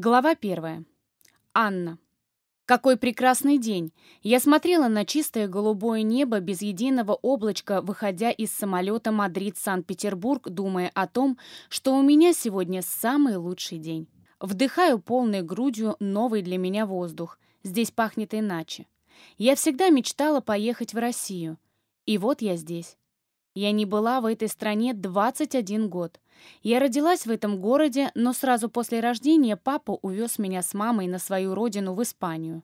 Глава первая. Анна. Какой прекрасный день! Я смотрела на чистое голубое небо без единого облачка, выходя из самолета Мадрид-Санкт-Петербург, думая о том, что у меня сегодня самый лучший день. Вдыхаю полной грудью новый для меня воздух. Здесь пахнет иначе. Я всегда мечтала поехать в Россию. И вот я здесь. Я не была в этой стране 21 год. Я родилась в этом городе, но сразу после рождения папа увез меня с мамой на свою родину в Испанию.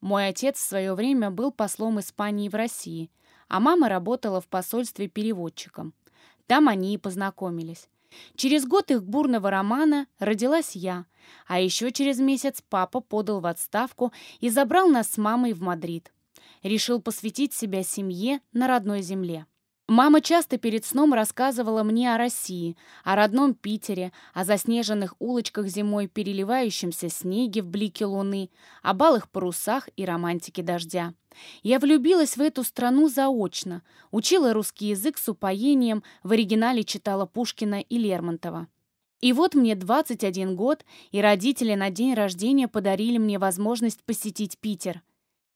Мой отец в свое время был послом Испании в России, а мама работала в посольстве переводчиком. Там они и познакомились. Через год их бурного романа родилась я, а еще через месяц папа подал в отставку и забрал нас с мамой в Мадрид. Решил посвятить себя семье на родной земле. Мама часто перед сном рассказывала мне о России, о родном Питере, о заснеженных улочках зимой, переливающемся снеге в блике луны, о балых парусах и романтике дождя. Я влюбилась в эту страну заочно, учила русский язык с упоением, в оригинале читала Пушкина и Лермонтова. И вот мне 21 год, и родители на день рождения подарили мне возможность посетить Питер.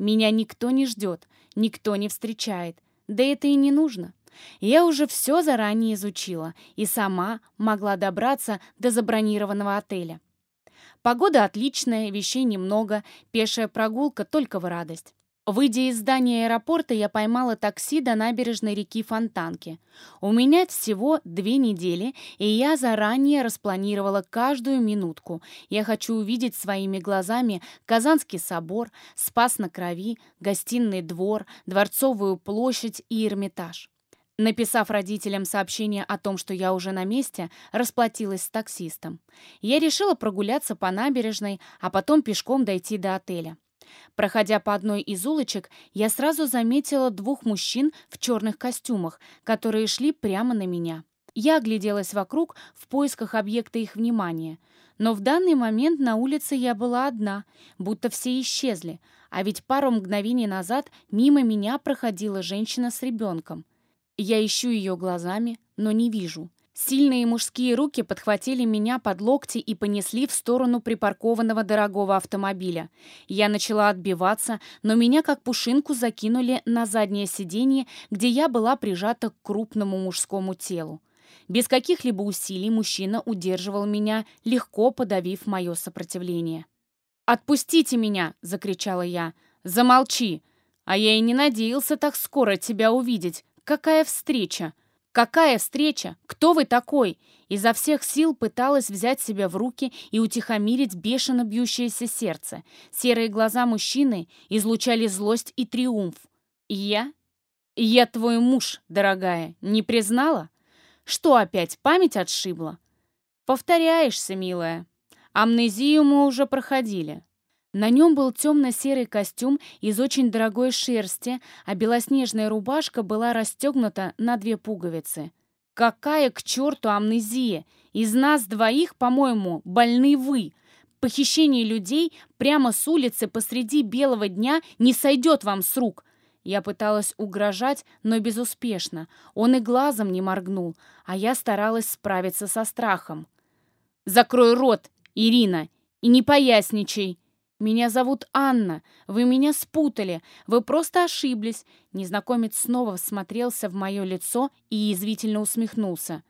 Меня никто не ждет, никто не встречает, да это и не нужно. Я уже все заранее изучила и сама могла добраться до забронированного отеля. Погода отличная, вещей немного, пешая прогулка только в радость. Выйдя из здания аэропорта, я поймала такси до набережной реки Фонтанки. У меня всего две недели, и я заранее распланировала каждую минутку. Я хочу увидеть своими глазами Казанский собор, Спас на Крови, Гостиный двор, Дворцовую площадь и Эрмитаж. Написав родителям сообщение о том, что я уже на месте, расплатилась с таксистом. Я решила прогуляться по набережной, а потом пешком дойти до отеля. Проходя по одной из улочек, я сразу заметила двух мужчин в черных костюмах, которые шли прямо на меня. Я огляделась вокруг в поисках объекта их внимания. Но в данный момент на улице я была одна, будто все исчезли, а ведь пару мгновений назад мимо меня проходила женщина с ребенком. Я ищу ее глазами, но не вижу. Сильные мужские руки подхватили меня под локти и понесли в сторону припаркованного дорогого автомобиля. Я начала отбиваться, но меня как пушинку закинули на заднее сиденье, где я была прижата к крупному мужскому телу. Без каких-либо усилий мужчина удерживал меня, легко подавив мое сопротивление. «Отпустите меня!» — закричала я. «Замолчи! А я и не надеялся так скоро тебя увидеть. Какая встреча? Какая встреча? Кто вы такой? Изо всех сил пыталась взять себя в руки и утихомирить бешено бьющееся сердце. Серые глаза мужчины излучали злость и триумф. я? Я твой муж, дорогая, не признала? Что опять, память отшибла? Повторяешься, милая. Амнезию мы уже проходили. На нем был темно-серый костюм из очень дорогой шерсти, а белоснежная рубашка была расстегнута на две пуговицы. «Какая к черту амнезия? Из нас двоих, по-моему, больны вы!» Похищение людей прямо с улицы посреди белого дня не сойдет вам с рук. Я пыталась угрожать, но безуспешно. Он и глазом не моргнул, а я старалась справиться со страхом. «Закрой рот, Ирина, и не поясничай!» «Меня зовут Анна. Вы меня спутали. Вы просто ошиблись». Незнакомец снова всмотрелся в мое лицо и язвительно усмехнулся.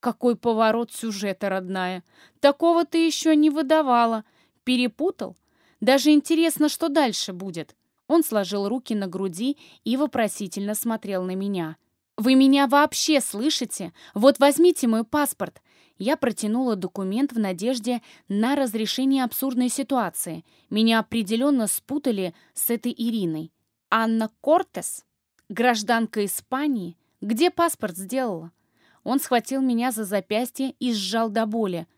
«Какой поворот сюжета, родная! Такого ты еще не выдавала. Перепутал? Даже интересно, что дальше будет». Он сложил руки на груди и вопросительно смотрел на меня. «Вы меня вообще слышите? Вот возьмите мой паспорт. Я протянула документ в надежде на разрешение абсурдной ситуации. Меня определенно спутали с этой Ириной. Анна Кортес? Гражданка Испании? Где паспорт сделала? Он схватил меня за запястье и сжал до боли.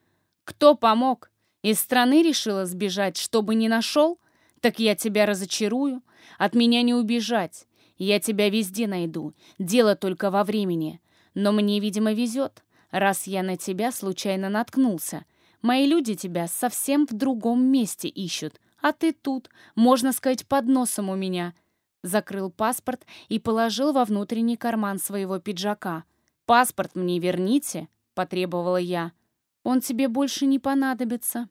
«Кто помог? Из страны решила сбежать, чтобы не нашел? Так я тебя разочарую. От меня не убежать. Я тебя везде найду. Дело только во времени. Но мне, видимо, везет раз я на тебя случайно наткнулся. Мои люди тебя совсем в другом месте ищут, а ты тут, можно сказать, под носом у меня». Закрыл паспорт и положил во внутренний карман своего пиджака. «Паспорт мне верните», — потребовала я. «Он тебе больше не понадобится».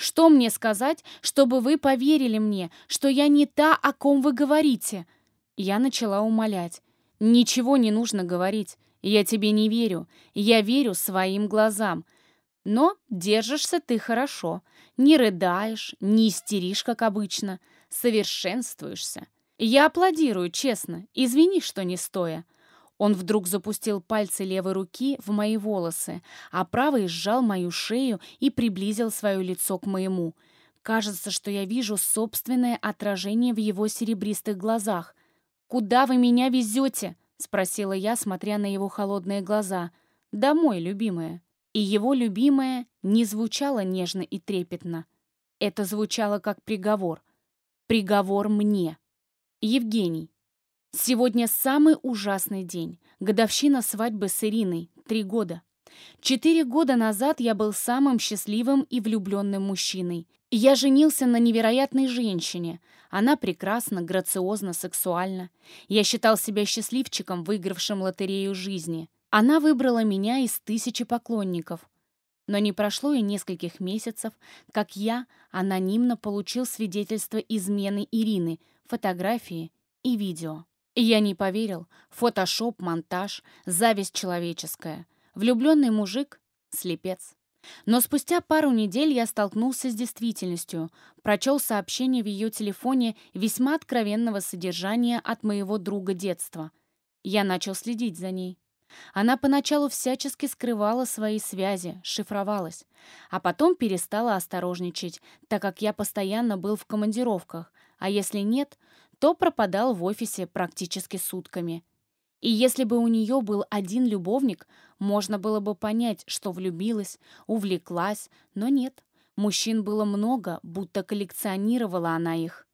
Что мне сказать, чтобы вы поверили мне, что я не та, о ком вы говорите?» Я начала умолять. «Ничего не нужно говорить. Я тебе не верю. Я верю своим глазам. Но держишься ты хорошо. Не рыдаешь, не истеришь, как обычно. Совершенствуешься. Я аплодирую, честно. Извини, что не стоя». Он вдруг запустил пальцы левой руки в мои волосы, а правый сжал мою шею и приблизил свое лицо к моему. Кажется, что я вижу собственное отражение в его серебристых глазах. «Куда вы меня везете?» — спросила я, смотря на его холодные глаза. «Домой, любимая». И его любимая не звучало нежно и трепетно. Это звучало как приговор. Приговор мне. Евгений. Сегодня самый ужасный день. Годовщина свадьбы с Ириной. Три года. Четыре года назад я был самым счастливым и влюбленным мужчиной. Я женился на невероятной женщине. Она прекрасна, грациозна, сексуальна. Я считал себя счастливчиком, выигравшим лотерею жизни. Она выбрала меня из тысячи поклонников. Но не прошло и нескольких месяцев, как я анонимно получил свидетельство измены Ирины, фотографии и видео. Я не поверил. Фотошоп, монтаж, зависть человеческая. Влюбленный мужик — слепец. Но спустя пару недель я столкнулся с действительностью, прочел сообщение в ее телефоне весьма откровенного содержания от моего друга детства. Я начал следить за ней. Она поначалу всячески скрывала свои связи, шифровалась, а потом перестала осторожничать, так как я постоянно был в командировках, а если нет, то пропадал в офисе практически сутками. И если бы у нее был один любовник, можно было бы понять, что влюбилась, увлеклась, но нет. Мужчин было много, будто коллекционировала она их.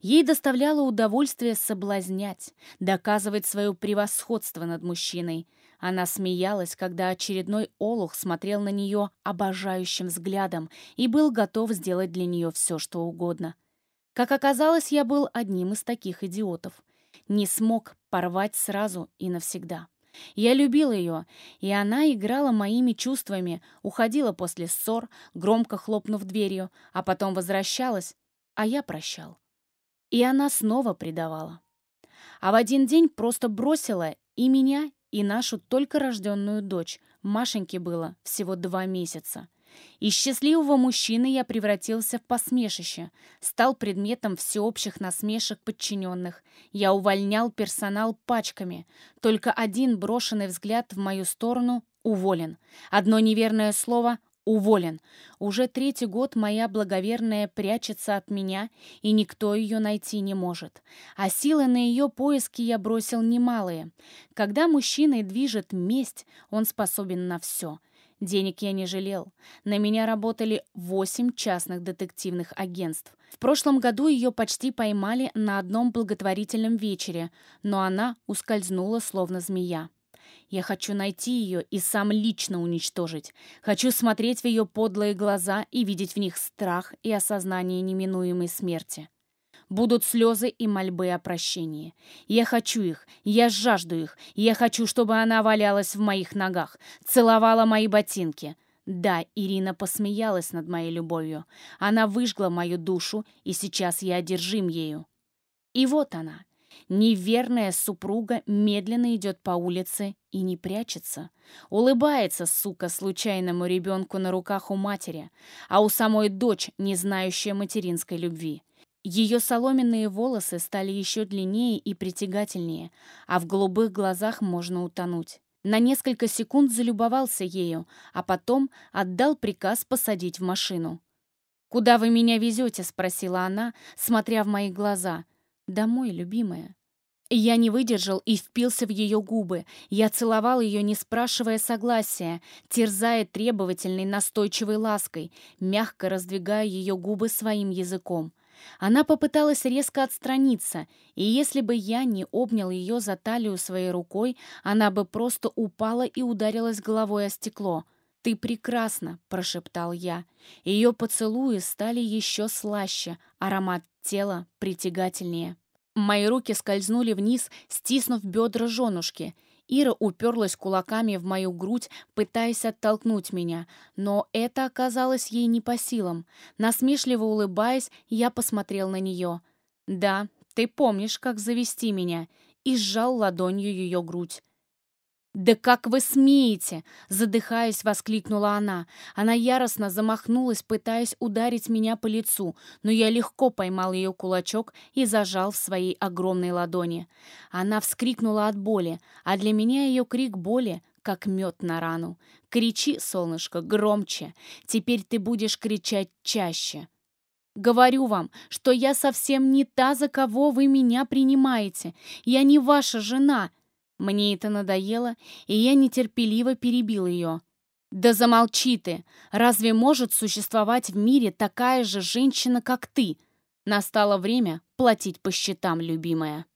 Ей доставляло удовольствие соблазнять, доказывать свое превосходство над мужчиной. Она смеялась, когда очередной олух смотрел на нее обожающим взглядом и был готов сделать для нее все, что угодно. Как оказалось, я был одним из таких идиотов. Не смог порвать сразу и навсегда. Я любил ее, и она играла моими чувствами, уходила после ссор, громко хлопнув дверью, а потом возвращалась, а я прощал. И она снова предавала. А в один день просто бросила и меня, и нашу только рожденную дочь. Машеньке было всего два месяца. Из счастливого мужчины я превратился в посмешище, стал предметом всеобщих насмешек подчиненных. Я увольнял персонал пачками. Только один брошенный взгляд в мою сторону — уволен. Одно неверное слово — уволен. Уже третий год моя благоверная прячется от меня, и никто ее найти не может. А силы на ее поиски я бросил немалые. Когда мужчиной движет месть, он способен на все — Денег я не жалел. На меня работали восемь частных детективных агентств. В прошлом году ее почти поймали на одном благотворительном вечере, но она ускользнула, словно змея. Я хочу найти ее и сам лично уничтожить. Хочу смотреть в ее подлые глаза и видеть в них страх и осознание неминуемой смерти. Будут слезы и мольбы о прощении. Я хочу их, я жажду их, я хочу, чтобы она валялась в моих ногах, целовала мои ботинки. Да, Ирина посмеялась над моей любовью. Она выжгла мою душу, и сейчас я одержим ею. И вот она. Неверная супруга медленно идет по улице и не прячется. Улыбается, сука, случайному ребенку на руках у матери, а у самой дочь, не знающая материнской любви. Ее соломенные волосы стали еще длиннее и притягательнее, а в голубых глазах можно утонуть. На несколько секунд залюбовался ею, а потом отдал приказ посадить в машину. «Куда вы меня везете?» — спросила она, смотря в мои глаза. «Домой, любимая». Я не выдержал и впился в ее губы. Я целовал ее, не спрашивая согласия, терзая требовательной настойчивой лаской, мягко раздвигая ее губы своим языком. Она попыталась резко отстраниться, и если бы я не обнял ее за талию своей рукой, она бы просто упала и ударилась головой о стекло. «Ты прекрасна!» — прошептал я. Ее поцелуи стали еще слаще, аромат тела притягательнее. Мои руки скользнули вниз, стиснув бедра женушки, Ира уперлась кулаками в мою грудь, пытаясь оттолкнуть меня, но это оказалось ей не по силам. Насмешливо улыбаясь, я посмотрел на нее. «Да, ты помнишь, как завести меня», и сжал ладонью ее грудь. «Да как вы смеете!» — задыхаясь, воскликнула она. Она яростно замахнулась, пытаясь ударить меня по лицу, но я легко поймал ее кулачок и зажал в своей огромной ладони. Она вскрикнула от боли, а для меня ее крик боли как мед на рану. «Кричи, солнышко, громче! Теперь ты будешь кричать чаще!» Говорю вам, что я совсем не та, за кого вы меня принимаете. Я не ваша жена, мне это надоело, и я нетерпеливо перебил ее. «Да замолчи ты! Разве может существовать в мире такая же женщина, как ты? Настало время платить по счетам, любимая».